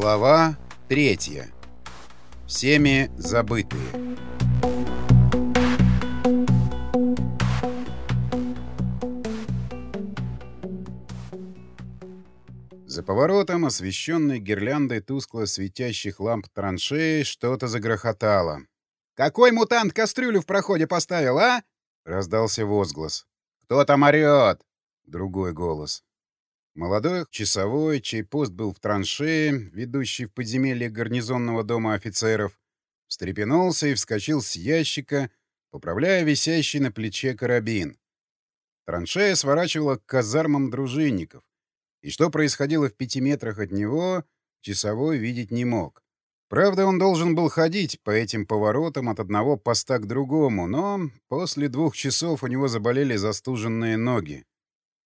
Глава третья. Всеми забытые. За поворотом, освещенной гирляндой тускло светящих ламп траншеи, что-то загрохотало. «Какой мутант кастрюлю в проходе поставил, а?» — раздался возглас. «Кто там орёт?» — другой голос. Молодой часовой, чей пост был в траншее, ведущий в подземелье гарнизонного дома офицеров, встрепенулся и вскочил с ящика, поправляя висящий на плече карабин. Траншея сворачивала к казармам дружинников, и что происходило в пяти метрах от него, часовой видеть не мог. Правда, он должен был ходить по этим поворотам от одного поста к другому, но после двух часов у него заболели застуженные ноги.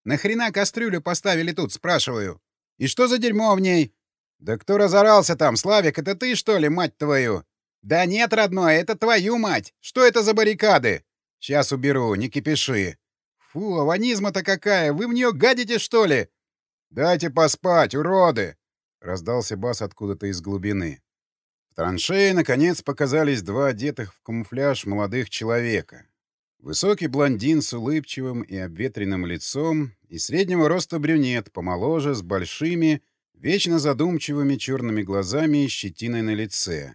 «Нахрена кастрюлю поставили тут, спрашиваю? И что за дерьмо в ней?» «Да кто разорался там, Славик, это ты, что ли, мать твою?» «Да нет, родной, это твою мать! Что это за баррикады?» «Сейчас уберу, не кипиши». «Фу, аванизма-то какая! Вы в нее гадите, что ли?» «Дайте поспать, уроды!» — раздался бас откуда-то из глубины. В траншее, наконец, показались два одетых в камуфляж молодых человека. Высокий блондин с улыбчивым и обветренным лицом и среднего роста брюнет, помоложе, с большими, вечно задумчивыми черными глазами и щетиной на лице.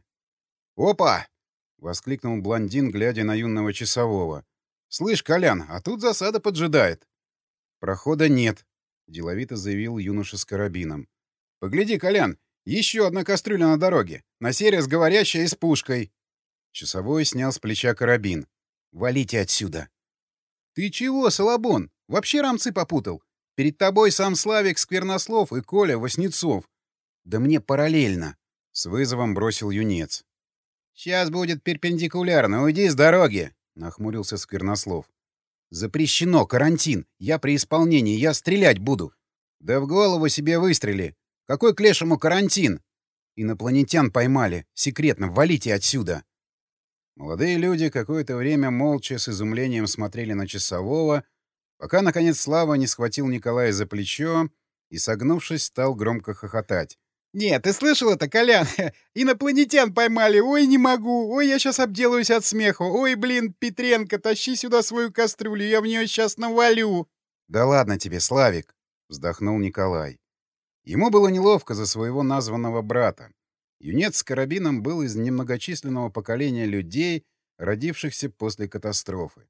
«Опа!» — воскликнул блондин, глядя на юного часового. «Слышь, Колян, а тут засада поджидает». «Прохода нет», — деловито заявил юноша с карабином. «Погляди, Колян, еще одна кастрюля на дороге. На сей раз говорящая и с пушкой». Часовой снял с плеча карабин. «Валите отсюда!» «Ты чего, Салабон? Вообще рамцы попутал? Перед тобой сам Славик Сквернослов и Коля Васнецов. Да мне параллельно!» — с вызовом бросил юнец. «Сейчас будет перпендикулярно. Уйди с дороги!» — нахмурился Сквернослов. «Запрещено, карантин. Я при исполнении, я стрелять буду». «Да в голову себе выстрели. Какой к лешему карантин?» «Инопланетян поймали. Секретно, валите отсюда». Молодые люди какое-то время молча с изумлением смотрели на часового, пока, наконец, Слава не схватил Николая за плечо и, согнувшись, стал громко хохотать. «Нет, ты слышал это, Колян? Инопланетян поймали! Ой, не могу! Ой, я сейчас обделаюсь от смеха! Ой, блин, Петренко, тащи сюда свою кастрюлю, я в нее сейчас навалю!» «Да ладно тебе, Славик!» — вздохнул Николай. Ему было неловко за своего названного брата. Юнец с карабином был из немногочисленного поколения людей, родившихся после катастрофы.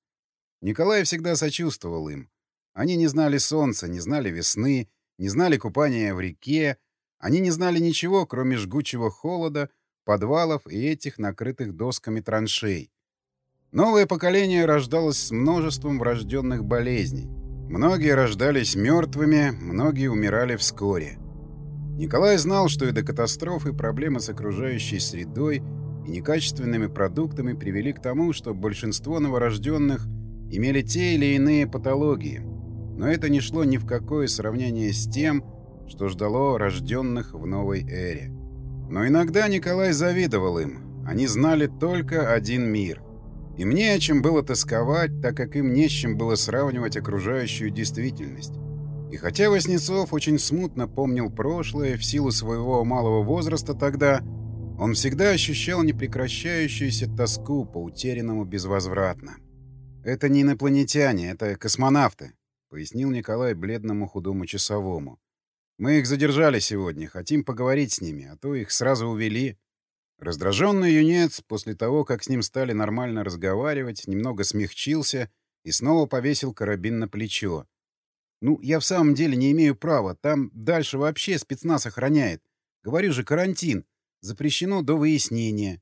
Николай всегда сочувствовал им. Они не знали солнца, не знали весны, не знали купания в реке, они не знали ничего, кроме жгучего холода, подвалов и этих накрытых досками траншей. Новое поколение рождалось с множеством врожденных болезней. Многие рождались мертвыми, многие умирали вскоре. Николай знал, что и до катастрофы проблемы с окружающей средой и некачественными продуктами привели к тому, что большинство новорожденных имели те или иные патологии. Но это не шло ни в какое сравнение с тем, что ждало рожденных в новой эре. Но иногда Николай завидовал им. Они знали только один мир. И мне о чем было тосковать, так как им не с чем было сравнивать окружающую действительность. И хотя Воснецов очень смутно помнил прошлое в силу своего малого возраста тогда, он всегда ощущал непрекращающуюся тоску по утерянному безвозвратно. «Это не инопланетяне, это космонавты», — пояснил Николай бледному худому часовому. Мы их задержали сегодня, хотим поговорить с ними, а то их сразу увели. Раздраженный юнец, после того, как с ним стали нормально разговаривать, немного смягчился и снова повесил карабин на плечо. «Ну, я в самом деле не имею права. Там дальше вообще спецназ охраняет. Говорю же, карантин. Запрещено до выяснения».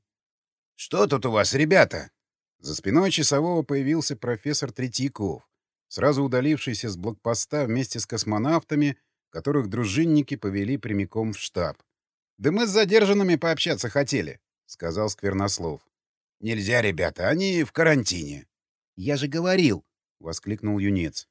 «Что тут у вас, ребята?» За спиной часового появился профессор Третьяков, сразу удалившийся с блокпоста вместе с космонавтами которых дружинники повели прямиком в штаб. «Да мы с задержанными пообщаться хотели», — сказал Сквернослов. «Нельзя, ребята, они в карантине». «Я же говорил», — воскликнул юнец.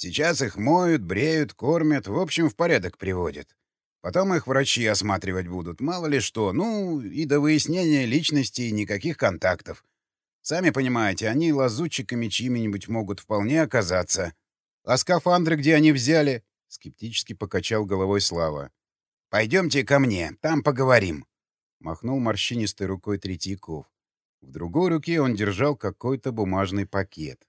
«Сейчас их моют, бреют, кормят, в общем, в порядок приводят. Потом их врачи осматривать будут, мало ли что, ну, и до выяснения личности никаких контактов. Сами понимаете, они лазутчиками чьими-нибудь могут вполне оказаться. А скафандры где они взяли? Скептически покачал головой Слава. Пойдемте ко мне, там поговорим. Махнул морщинистой рукой Третьяков. В другой руке он держал какой-то бумажный пакет.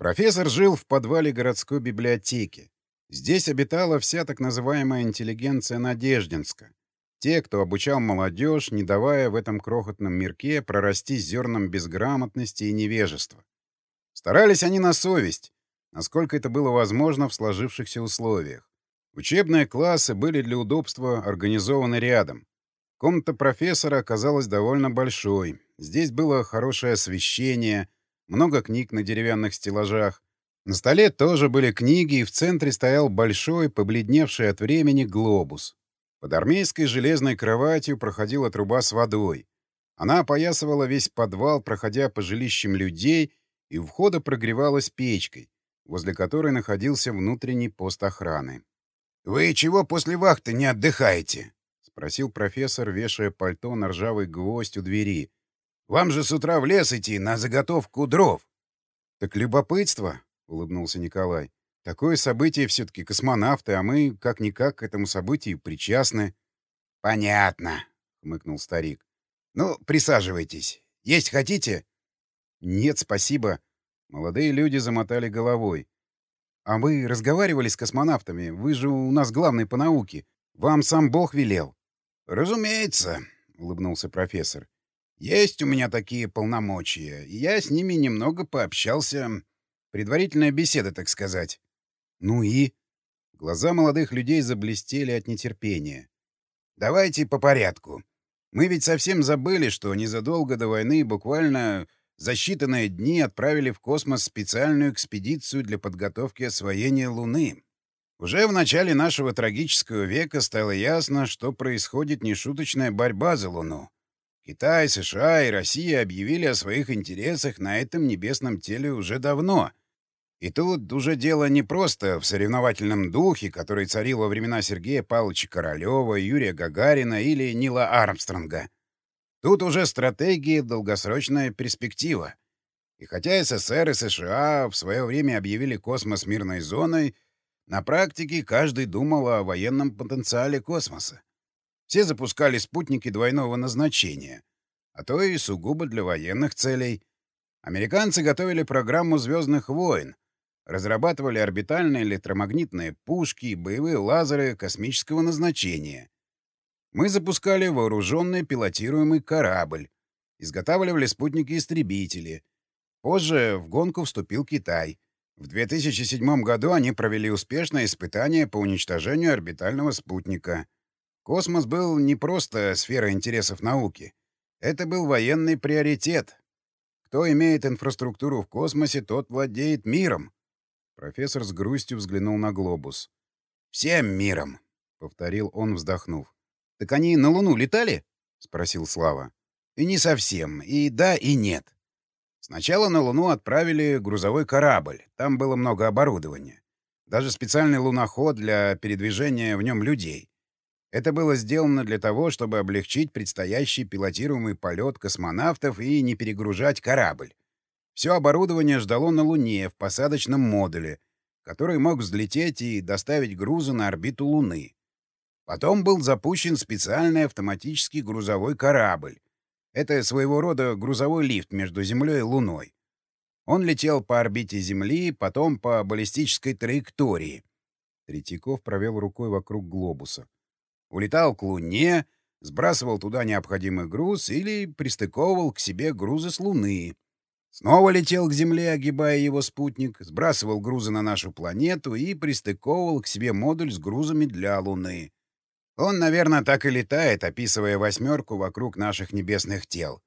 Профессор жил в подвале городской библиотеки. Здесь обитала вся так называемая интеллигенция Надеждинска. Те, кто обучал молодежь, не давая в этом крохотном мирке прорасти зерном безграмотности и невежества. Старались они на совесть, насколько это было возможно в сложившихся условиях. Учебные классы были для удобства организованы рядом. Комната профессора оказалась довольно большой. Здесь было хорошее освещение, много книг на деревянных стеллажах. На столе тоже были книги, и в центре стоял большой, побледневший от времени глобус. Под армейской железной кроватью проходила труба с водой. Она опоясывала весь подвал, проходя по жилищам людей, и у входа прогревалась печкой, возле которой находился внутренний пост охраны. «Вы чего после вахты не отдыхаете?» — спросил профессор, вешая пальто на ржавый гвоздь у двери. «Вам же с утра в лес идти на заготовку дров». «Так любопытство», — улыбнулся Николай. «Такое событие все-таки космонавты, а мы как-никак к этому событию причастны». «Понятно», — хмыкнул старик. «Ну, присаживайтесь. Есть хотите?» «Нет, спасибо». Молодые люди замотали головой. «А вы разговаривали с космонавтами? Вы же у нас главный по науке. Вам сам Бог велел». «Разумеется», — улыбнулся профессор. «Есть у меня такие полномочия, и я с ними немного пообщался. Предварительная беседа, так сказать». «Ну и?» Глаза молодых людей заблестели от нетерпения. «Давайте по порядку. Мы ведь совсем забыли, что незадолго до войны буквально за считанные дни отправили в космос специальную экспедицию для подготовки освоения Луны. Уже в начале нашего трагического века стало ясно, что происходит нешуточная борьба за Луну. Китай, США и Россия объявили о своих интересах на этом небесном теле уже давно. И тут уже дело не просто в соревновательном духе, который царил во времена Сергея Павловича Королева, Юрия Гагарина или Нила Армстронга. Тут уже стратегия, долгосрочная перспектива. И хотя СССР и США в свое время объявили космос мирной зоной, на практике каждый думал о военном потенциале космоса. Все запускали спутники двойного назначения, а то и сугубо для военных целей. Американцы готовили программу «Звездных войн», разрабатывали орбитальные электромагнитные пушки и боевые лазеры космического назначения. Мы запускали вооруженный пилотируемый корабль, изготавливали спутники-истребители. Позже в гонку вступил Китай. В 2007 году они провели успешное испытание по уничтожению орбитального спутника. Космос был не просто сфера интересов науки. Это был военный приоритет. Кто имеет инфраструктуру в космосе, тот владеет миром. Профессор с грустью взглянул на глобус. «Всем миром», — повторил он, вздохнув. «Так они на Луну летали?» — спросил Слава. «И не совсем. И да, и нет. Сначала на Луну отправили грузовой корабль. Там было много оборудования. Даже специальный луноход для передвижения в нем людей. Это было сделано для того, чтобы облегчить предстоящий пилотируемый полет космонавтов и не перегружать корабль. Все оборудование ждало на Луне в посадочном модуле, который мог взлететь и доставить грузы на орбиту Луны. Потом был запущен специальный автоматический грузовой корабль. Это своего рода грузовой лифт между Землей и Луной. Он летел по орбите Земли, потом по баллистической траектории. Третьяков провел рукой вокруг глобуса. Улетал к Луне, сбрасывал туда необходимый груз или пристыковывал к себе грузы с Луны. Снова летел к Земле, огибая его спутник, сбрасывал грузы на нашу планету и пристыковывал к себе модуль с грузами для Луны. Он, наверное, так и летает, описывая восьмерку вокруг наших небесных тел.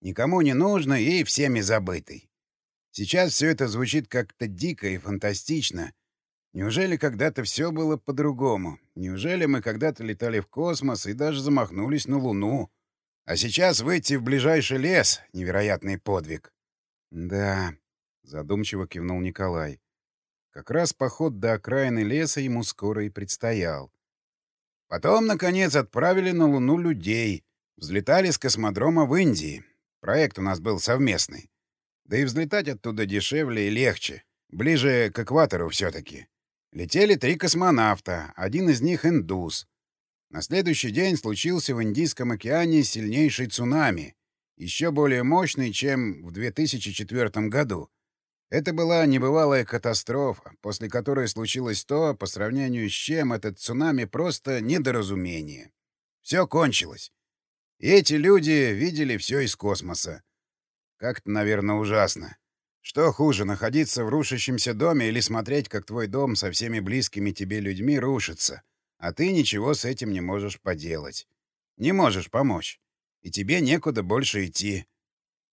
Никому не нужно и всеми забытый. Сейчас все это звучит как-то дико и фантастично. Неужели когда-то все было по-другому? Неужели мы когда-то летали в космос и даже замахнулись на Луну? А сейчас выйти в ближайший лес — невероятный подвиг. — Да, — задумчиво кивнул Николай. Как раз поход до окраины леса ему скоро и предстоял. Потом, наконец, отправили на Луну людей. Взлетали с космодрома в Индии. Проект у нас был совместный. Да и взлетать оттуда дешевле и легче. Ближе к экватору все-таки. Летели три космонавта, один из них индус. На следующий день случился в Индийском океане сильнейший цунами, еще более мощный, чем в 2004 году. Это была небывалая катастрофа, после которой случилось то, по сравнению с чем этот цунами просто недоразумение. Все кончилось. И эти люди видели все из космоса. Как-то, наверное, ужасно. Что хуже, находиться в рушащемся доме или смотреть, как твой дом со всеми близкими тебе людьми рушится, а ты ничего с этим не можешь поделать. Не можешь помочь. И тебе некуда больше идти.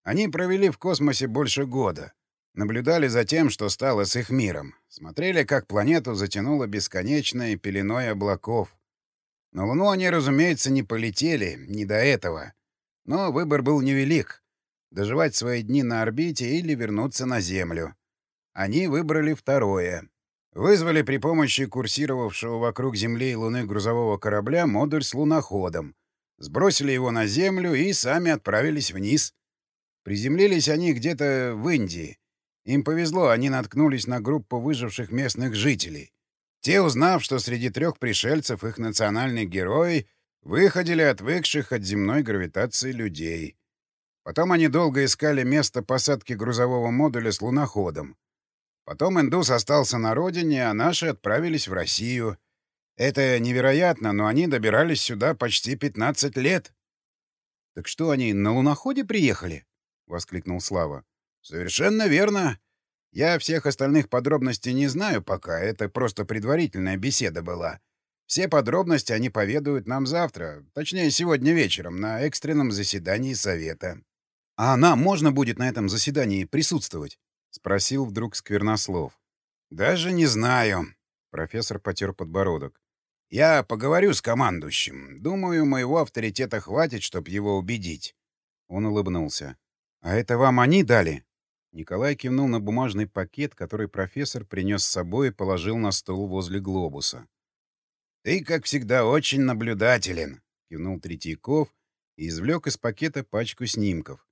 Они провели в космосе больше года. Наблюдали за тем, что стало с их миром. Смотрели, как планету затянуло бесконечной пеленой облаков. На Луну они, разумеется, не полетели, не до этого. Но выбор был невелик — доживать свои дни на орбите или вернуться на Землю. Они выбрали второе. Вызвали при помощи курсировавшего вокруг Земли и Луны грузового корабля модуль с луноходом, сбросили его на Землю и сами отправились вниз. Приземлились они где-то в Индии. Им повезло, они наткнулись на группу выживших местных жителей. Те, узнав, что среди трех пришельцев их национальный герой, выходили отвыкших от земной гравитации людей. Потом они долго искали место посадки грузового модуля с луноходом. Потом индус остался на родине, а наши отправились в Россию. Это невероятно, но они добирались сюда почти 15 лет. — Так что, они на луноходе приехали? — воскликнул Слава. — Совершенно верно. Я всех остальных подробностей не знаю пока, это просто предварительная беседа была. Все подробности они поведают нам завтра, точнее, сегодня вечером, на экстренном заседании Совета. — А нам можно будет на этом заседании присутствовать? — спросил вдруг Сквернослов. — Даже не знаю. Профессор потер подбородок. «Я поговорю с командующим. Думаю, моего авторитета хватит, чтобы его убедить». Он улыбнулся. «А это вам они дали?» Николай кивнул на бумажный пакет, который профессор принес с собой и положил на стол возле глобуса. «Ты, как всегда, очень наблюдателен», — кивнул Третьяков и извлек из пакета пачку снимков.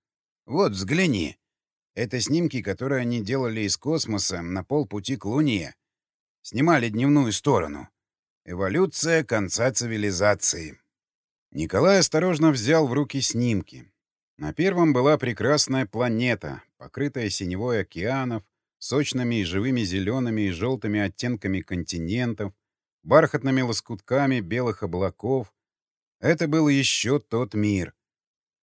«Вот, взгляни. Это снимки, которые они делали из космоса на полпути к Луне. Снимали дневную сторону. Эволюция конца цивилизации». Николай осторожно взял в руки снимки. На первом была прекрасная планета, покрытая синевой океанов, сочными и живыми зелеными и желтыми оттенками континентов, бархатными лоскутками белых облаков. Это был еще тот мир.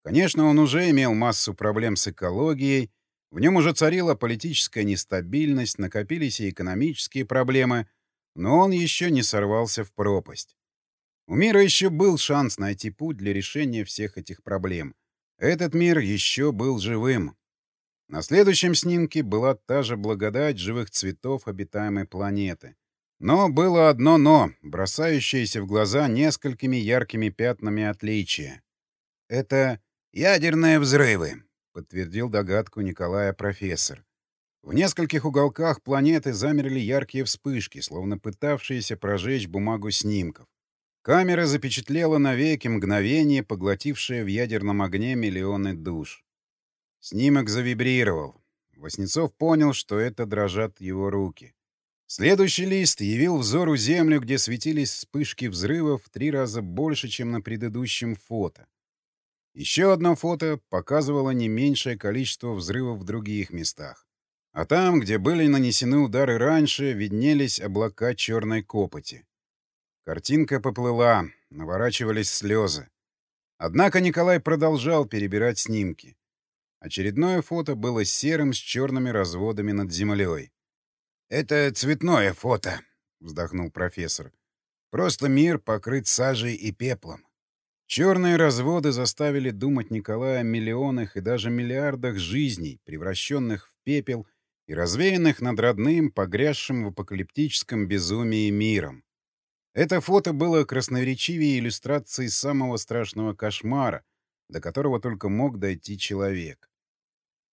Конечно, он уже имел массу проблем с экологией, в нем уже царила политическая нестабильность, накопились и экономические проблемы, но он еще не сорвался в пропасть. У мира еще был шанс найти путь для решения всех этих проблем — этот мир еще был живым. На следующем снимке была та же благодать живых цветов обитаемой планеты. Но было одно «но», бросающееся в глаза несколькими яркими пятнами отличия. «Это ядерные взрывы», — подтвердил догадку Николая профессор. В нескольких уголках планеты замерли яркие вспышки, словно пытавшиеся прожечь бумагу снимков. Камера запечатлела навеки мгновение, поглотившее в ядерном огне миллионы душ. Снимок завибрировал. Воснецов понял, что это дрожат его руки. Следующий лист явил взору Землю, где светились вспышки взрывов в три раза больше, чем на предыдущем фото. Еще одно фото показывало не меньшее количество взрывов в других местах. А там, где были нанесены удары раньше, виднелись облака черной копоти. Картинка поплыла, наворачивались слезы. Однако Николай продолжал перебирать снимки. Очередное фото было серым с черными разводами над землей. «Это цветное фото», — вздохнул профессор. «Просто мир покрыт сажей и пеплом». Черные разводы заставили думать Николая о миллионах и даже миллиардах жизней, превращенных в пепел и развеянных над родным, погрязшим в апокалиптическом безумии миром. Это фото было красноречивее иллюстрацией самого страшного кошмара, до которого только мог дойти человек.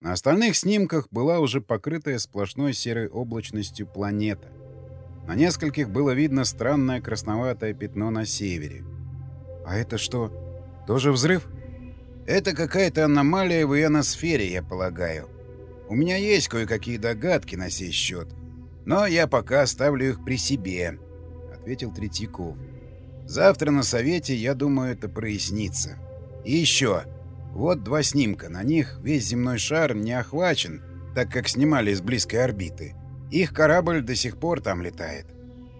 На остальных снимках была уже покрытая сплошной серой облачностью планета. На нескольких было видно странное красноватое пятно на севере. А это что, тоже взрыв? Это какая-то аномалия в ионосфере, я полагаю. У меня есть кое-какие догадки на сей счет, но я пока оставлю их при себе. — ответил Третьяков. Завтра на совете, я думаю, это прояснится. И еще. Вот два снимка. На них весь земной шар не охвачен, так как снимали из близкой орбиты. Их корабль до сих пор там летает.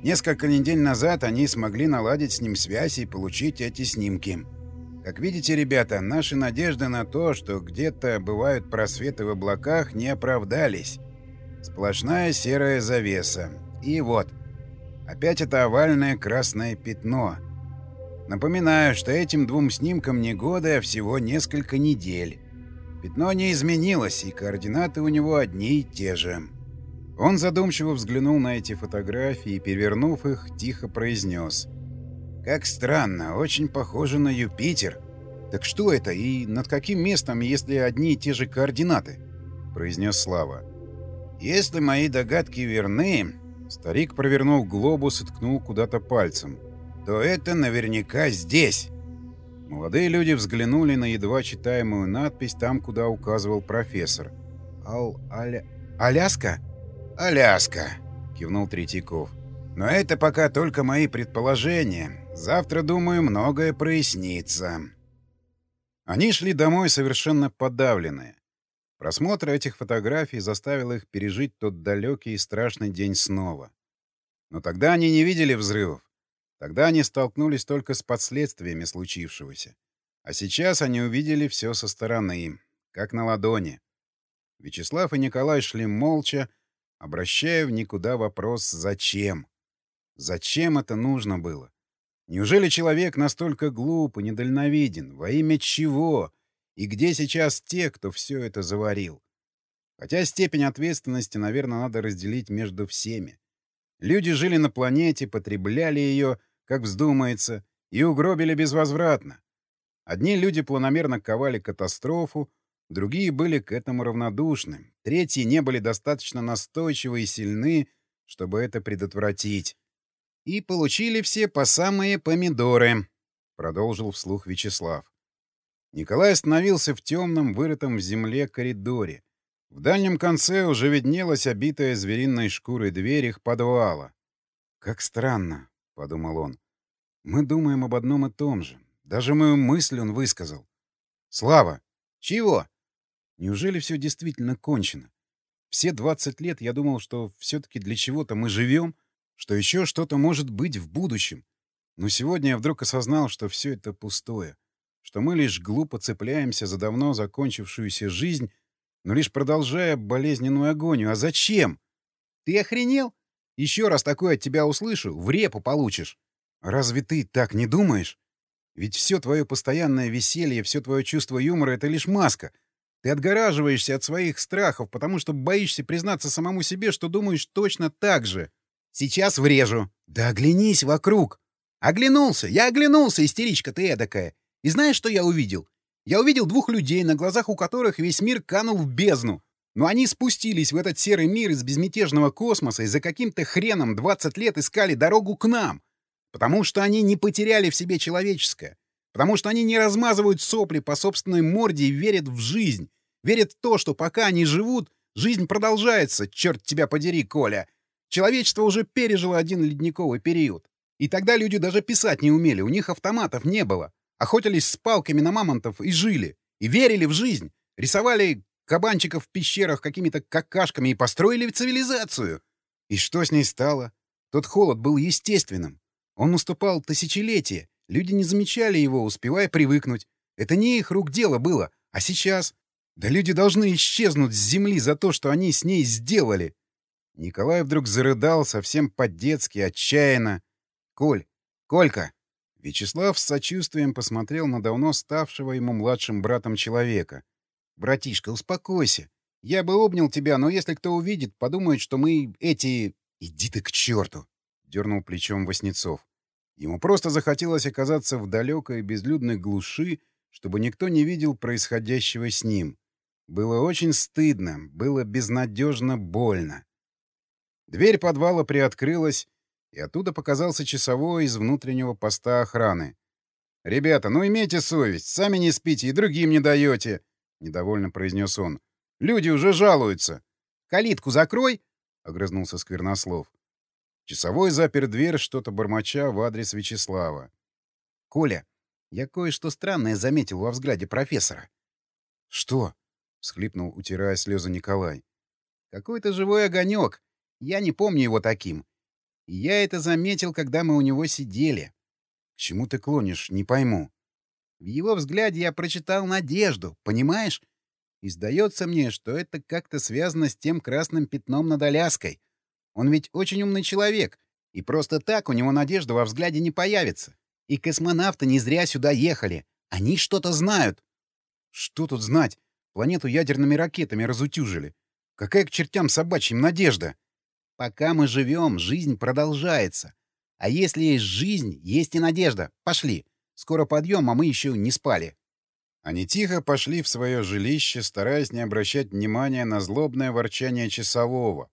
Несколько недель назад они смогли наладить с ним связь и получить эти снимки. Как видите, ребята, наши надежды на то, что где-то бывают просветы в облаках, не оправдались. Сплошная серая завеса. И вот, опять это овальное красное пятно. Напоминаю, что этим двум снимкам не годы, а всего несколько недель. Пятно не изменилось, и координаты у него одни и те же. Он задумчиво взглянул на эти фотографии и, перевернув их, тихо произнес. «Как странно, очень похоже на Юпитер». «Так что это и над каким местом, если одни и те же координаты?» — произнес Слава. «Если мои догадки верны...» Старик провернул глобус и ткнул куда-то пальцем. «То это наверняка здесь!» Молодые люди взглянули на едва читаемую надпись там, куда указывал профессор. «Ал... Аля... Аляска?» «Аляска», — кивнул Третьяков. «Но это пока только мои предположения. Завтра, думаю, многое прояснится». Они шли домой совершенно подавленные. Просмотр этих фотографий заставил их пережить тот далекий и страшный день снова. Но тогда они не видели взрывов. Тогда они столкнулись только с последствиями случившегося. А сейчас они увидели все со стороны, как на ладони. Вячеслав и Николай шли молча, обращая в никуда вопрос «зачем?». Зачем это нужно было? Неужели человек настолько глуп и недальновиден? Во имя чего? И где сейчас те, кто все это заварил? Хотя степень ответственности, наверное, надо разделить между всеми. Люди жили на планете, потребляли ее, как вздумается, и угробили безвозвратно. Одни люди планомерно ковали катастрофу, Другие были к этому равнодушны. Третьи не были достаточно настойчивы и сильны, чтобы это предотвратить. И получили все по самые помидоры, — продолжил вслух Вячеслав. Николай остановился в темном, вырытом в земле коридоре. В дальнем конце уже виднелась обитая звериной шкурой дверь их подвала. «Как странно», — подумал он. «Мы думаем об одном и том же. Даже мою мысль он высказал». «Слава!» «Чего?» Неужели все действительно кончено? Все 20 лет я думал, что все-таки для чего-то мы живем, что еще что-то может быть в будущем. Но сегодня я вдруг осознал, что все это пустое, что мы лишь глупо цепляемся за давно закончившуюся жизнь, но лишь продолжая болезненную агонию. А зачем? Ты охренел? Еще раз такое от тебя услышу, в репу получишь. Разве ты так не думаешь? Ведь все твое постоянное веселье, все твое чувство юмора — это лишь маска — ты отгораживаешься от своих страхов, потому что боишься признаться самому себе, что думаешь точно так же. Сейчас врежу. Да оглянись вокруг. Оглянулся. Я оглянулся, истеричка ты эдакая. И знаешь, что я увидел? Я увидел двух людей, на глазах у которых весь мир канул в бездну. Но они спустились в этот серый мир из безмятежного космоса и за каким-то хреном 20 лет искали дорогу к нам. Потому что они не потеряли в себе человеческое. Потому что они не размазывают сопли по собственной морде и верят в жизнь. Верят в то, что пока они живут, жизнь продолжается, черт тебя подери, Коля. Человечество уже пережило один ледниковый период. И тогда люди даже писать не умели, у них автоматов не было. Охотились с палками на мамонтов и жили. И верили в жизнь. Рисовали кабанчиков в пещерах какими-то какашками и построили цивилизацию. И что с ней стало? Тот холод был естественным. Он наступал тысячелетия. Люди не замечали его, успевая привыкнуть. Это не их рук дело было. А сейчас? Да люди должны исчезнуть с земли за то, что они с ней сделали. Николай вдруг зарыдал совсем по-детски, отчаянно. «Коль! Колька!» Вячеслав с сочувствием посмотрел на давно ставшего ему младшим братом человека. «Братишка, успокойся. Я бы обнял тебя, но если кто увидит, подумает, что мы эти... Иди ты к черту!» — дернул плечом Васнецов. Ему просто захотелось оказаться в далекой безлюдной глуши, чтобы никто не видел происходящего с ним. Было очень стыдно, было безнадежно больно. Дверь подвала приоткрылась, и оттуда показался часовой из внутреннего поста охраны. «Ребята, ну имейте совесть, сами не спите и другим не даете», — недовольно произнес он. «Люди уже жалуются». «Калитку закрой», — огрызнулся Сквернослов. Часовой запер дверь, что-то бормоча в адрес Вячеслава. «Коля, я кое-что странное заметил во взгляде профессора». «Что?» — всхлипнул, утирая слезы Николай. «Какой-то живой огонек. Я не помню его таким. И я это заметил, когда мы у него сидели». «К чему ты клонишь? Не пойму». В его взгляде я прочитал надежду, понимаешь? И сдается мне, что это как-то связано с тем красным пятном над Аляской. Он ведь очень умный человек, и просто так у него надежда во взгляде не появится. И космонавты не зря сюда ехали. Они что-то знают. Что тут знать? Планету ядерными ракетами разутюжили. Какая к чертям собачьим надежда? Пока мы живем, жизнь продолжается. А если есть жизнь, есть и надежда. Пошли. Скоро подъем, а мы еще не спали. Они тихо пошли в свое жилище, стараясь не обращать внимания на злобное ворчание часового,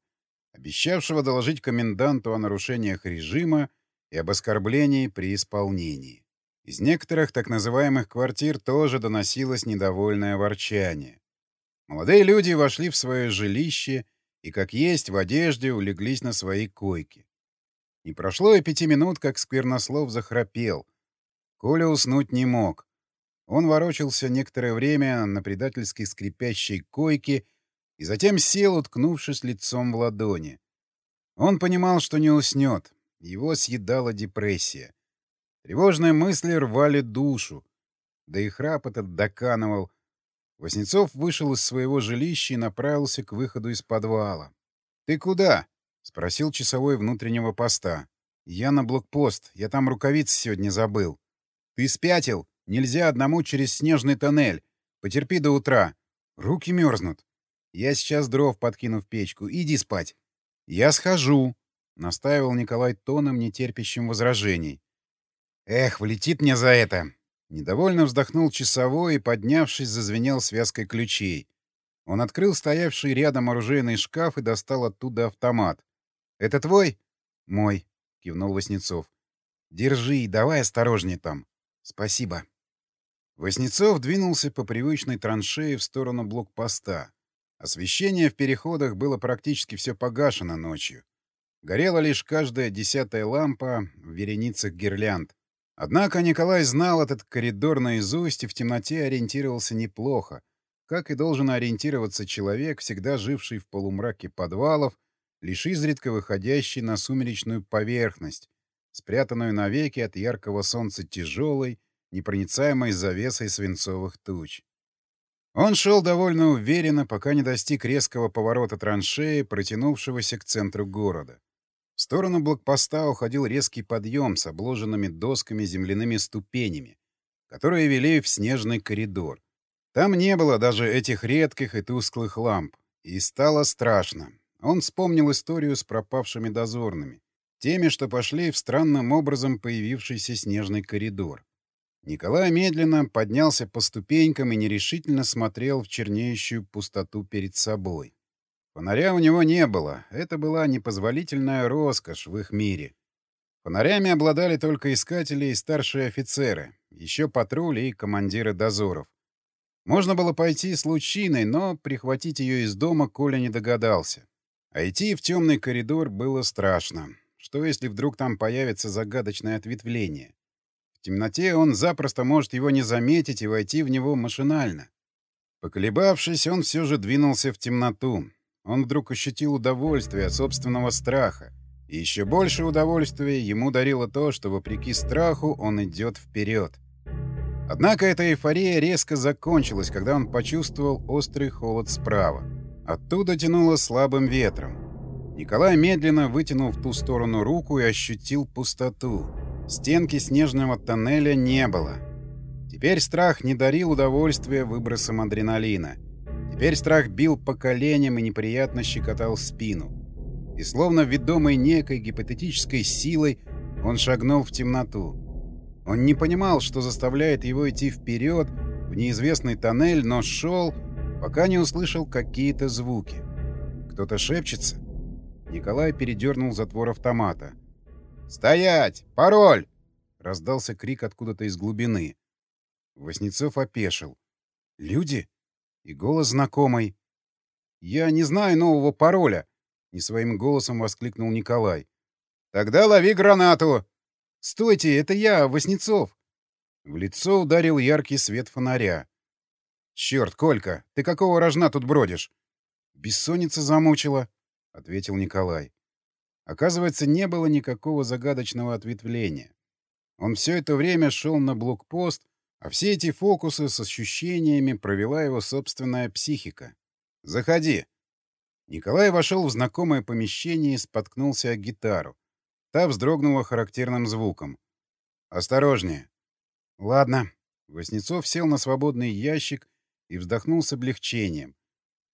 обещавшего доложить коменданту о нарушениях режима и об оскорблении при исполнении. Из некоторых так называемых квартир тоже доносилось недовольное ворчание. Молодые люди вошли в свое жилище и, как есть, в одежде улеглись на свои койки. Не прошло и пяти минут, как Сквернослов захрапел, Коля уснуть не мог. Он ворочался некоторое время на предательски скрипящей койке и затем сел, уткнувшись лицом в ладони. Он понимал, что не уснет. Его съедала депрессия. Тревожные мысли рвали душу. Да и храп этот доканывал. Воснецов вышел из своего жилища и направился к выходу из подвала. «Ты куда?» — спросил часовой внутреннего поста. «Я на блокпост. Я там рукавицы сегодня забыл». «Ты спятил? Нельзя одному через снежный тоннель. Потерпи до утра. Руки мерзнут. Я сейчас дров подкину в печку. Иди спать». «Я схожу», — настаивал Николай тоном, нетерпящим возражений. «Эх, влетит мне за это!» Недовольно вздохнул часовой и, поднявшись, зазвенел связкой ключей. Он открыл стоявший рядом оружейный шкаф и достал оттуда автомат. «Это твой?» «Мой», — кивнул Васнецов. «Держи, давай осторожнее там». «Спасибо». Воснецов двинулся по привычной траншее в сторону блокпоста. Освещение в переходах было практически все погашено ночью. Горела лишь каждая десятая лампа в вереницах гирлянд. Однако Николай знал этот коридор наизусть и в темноте ориентировался неплохо, как и должен ориентироваться человек, всегда живший в полумраке подвалов, лишь изредка выходящий на сумеречную поверхность, спрятанную навеки от яркого солнца тяжелой, непроницаемой завесой свинцовых туч. Он шел довольно уверенно, пока не достиг резкого поворота траншеи, протянувшегося к центру города. В сторону блокпоста уходил резкий подъем с обложенными досками земляными ступенями, которые вели в снежный коридор. Там не было даже этих редких и тусклых ламп, и стало страшно. Он вспомнил историю с пропавшими дозорными. Теми, что пошли в странным образом появившийся снежный коридор. Николай медленно поднялся по ступенькам и нерешительно смотрел в чернеющую пустоту перед собой. Фонаря у него не было. Это была непозволительная роскошь в их мире. Фонарями обладали только искатели и старшие офицеры, еще патрули и командиры дозоров. Можно было пойти с лучиной, но прихватить ее из дома Коля не догадался. А идти в темный коридор было страшно. Что, если вдруг там появится загадочное ответвление? В темноте он запросто может его не заметить и войти в него машинально. Поколебавшись, он все же двинулся в темноту. Он вдруг ощутил удовольствие от собственного страха. И еще больше удовольствия ему дарило то, что, вопреки страху, он идет вперед. Однако эта эйфория резко закончилась, когда он почувствовал острый холод справа. Оттуда тянуло слабым ветром. Николай медленно вытянул в ту сторону руку и ощутил пустоту. Стенки снежного тоннеля не было. Теперь страх не дарил удовольствия выбросом адреналина. Теперь страх бил по коленям и неприятно щекотал спину. И словно ведомый некой гипотетической силой, он шагнул в темноту. Он не понимал, что заставляет его идти вперед в неизвестный тоннель, но шел, пока не услышал какие-то звуки. Кто-то шепчется — Николай передернул затвор автомата. «Стоять! Пароль!» — раздался крик откуда-то из глубины. Воснецов опешил. «Люди?» И голос знакомый. «Я не знаю нового пароля!» — не своим голосом воскликнул Николай. Тогда лови гранату. Стойте, это я, Воснецов. В лицо ударил яркий свет фонаря. Черт, Колька, ты какого рожна тут бродишь? Бессонница замучила, ответил Николай. Оказывается, не было никакого загадочного ответвления. Он все это время шел на блокпост, а все эти фокусы с ощущениями провела его собственная психика. «Заходи!» Николай вошел в знакомое помещение и споткнулся о гитару. Та вздрогнула характерным звуком. «Осторожнее!» «Ладно». Воснецов сел на свободный ящик и вздохнул с облегчением.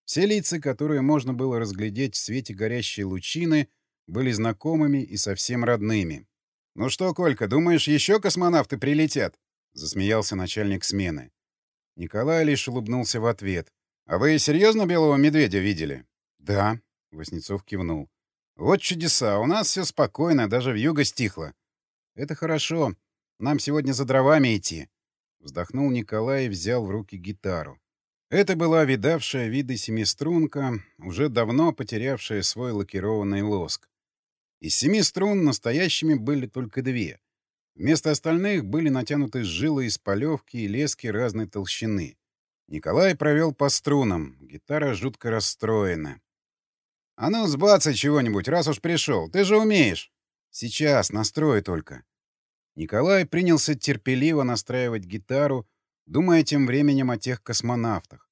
Все лица, которые можно было разглядеть в свете горящей лучины, были знакомыми и совсем родными. «Ну что, Колька, думаешь, еще космонавты прилетят?» — засмеялся начальник смены. Николай лишь улыбнулся в ответ. «А вы серьезно белого медведя видели?» «Да», — Воснецов кивнул. «Вот чудеса. У нас все спокойно, даже в юго стихло». «Это хорошо. Нам сегодня за дровами идти». Вздохнул Николай и взял в руки гитару. Это была видавшая виды семиструнка, уже давно потерявшая свой лакированный лоск. Из семи струн настоящими были только две. Вместо остальных были натянуты жилы из полевки и лески разной толщины. Николай провел по струнам. Гитара жутко расстроена. «А ну, сбацай чего-нибудь, раз уж пришел. Ты же умеешь!» «Сейчас, настрою только». Николай принялся терпеливо настраивать гитару, думая тем временем о тех космонавтах.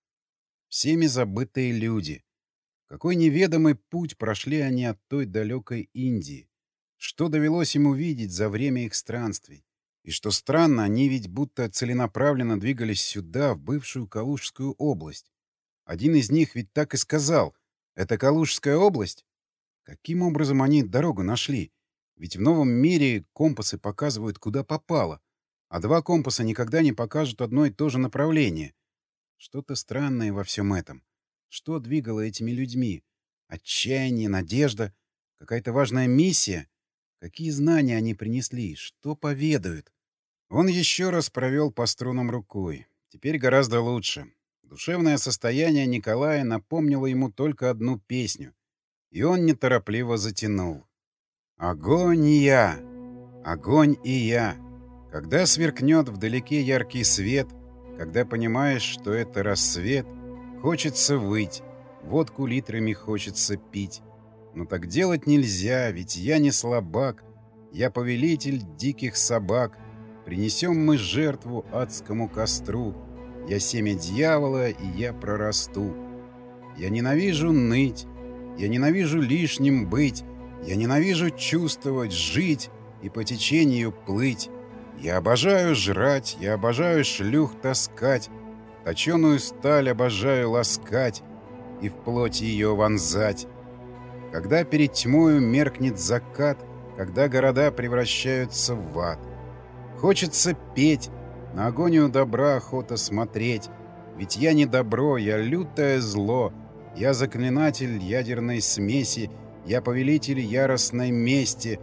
Всеми забытые люди. Какой неведомый путь прошли они от той далекой Индии. Что довелось ему видеть за время их странствий. И что странно, они ведь будто целенаправленно двигались сюда, в бывшую Калужскую область. Один из них ведь так и сказал — это Калужская область? Каким образом они дорогу нашли? Ведь в новом мире компасы показывают, куда попало, а два компаса никогда не покажут одно и то же направление. Что-то странное во всем этом. Что двигало этими людьми? Отчаяние, надежда, какая-то важная миссия? Какие знания они принесли? Что поведают? Он еще раз провел по струнам рукой. Теперь гораздо лучше. Душевное состояние Николая напомнило ему только одну песню, и он неторопливо затянул. «Огонь и я! Огонь и я! Когда сверкнет вдалеке яркий свет, когда понимаешь, что это рассвет, хочется выть, водку литрами хочется пить. Но так делать нельзя, ведь я не слабак, я повелитель диких собак. Принесем мы жертву адскому костру, я семя дьявола, и я прорасту. Я ненавижу ныть, я ненавижу лишним быть, я ненавижу чувствовать, жить и по течению плыть. Я обожаю жрать, я обожаю шлюх таскать, точеную сталь обожаю ласкать и в плоть ее вонзать. Когда перед тьмою меркнет закат, когда города превращаются в ад. Хочется петь, на агонию добра охота смотреть. Ведь я не добро, я лютое зло. Я заклинатель ядерной смеси, я повелитель яростной мести.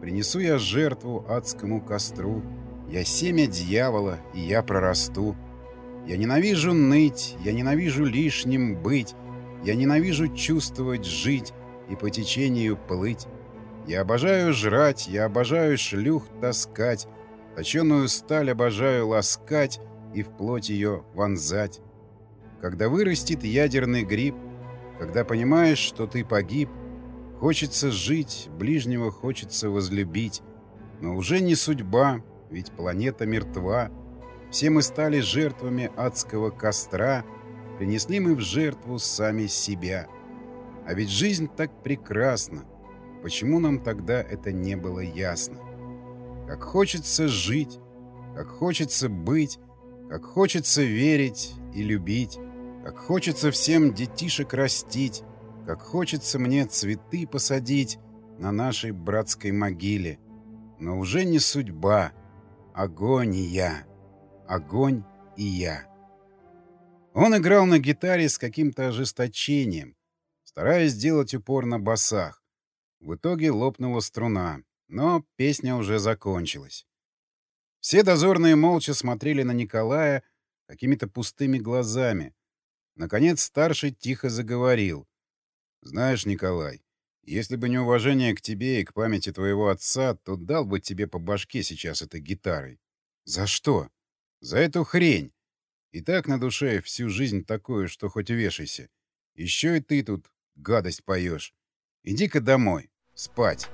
Принесу я жертву адскому костру. Я семя дьявола, и я прорасту. Я ненавижу ныть, я ненавижу лишним быть. Я ненавижу чувствовать, жить и по течению плыть. Я обожаю жрать, я обожаю шлюх таскать. Точеную сталь обожаю ласкать и в плоть ее вонзать. Когда вырастет ядерный гриб, когда понимаешь, что ты погиб, хочется жить, ближнего хочется возлюбить, но уже не судьба, ведь планета мертва. Все мы стали жертвами адского костра, принесли мы в жертву сами себя. А ведь жизнь так прекрасна, почему нам тогда это не было ясно? Как хочется жить, как хочется быть, как хочется верить и любить, как хочется всем детишек растить, как хочется мне цветы посадить на нашей братской могиле. Но уже не судьба, огонь и я, огонь и я. Он играл на гитаре с каким-то ожесточением, стараясь сделать упор на басах. В итоге лопнула струна. Но песня уже закончилась. Все дозорные молча смотрели на Николая какими-то пустыми глазами. Наконец старший тихо заговорил. «Знаешь, Николай, Если бы не уважение к тебе и к памяти твоего отца, то дал бы тебе по башке сейчас этой гитарой. За что? За эту хрень. И так на душе всю жизнь такое, что хоть вешайся. Еще и ты тут гадость поешь. Иди-ка домой. Спать.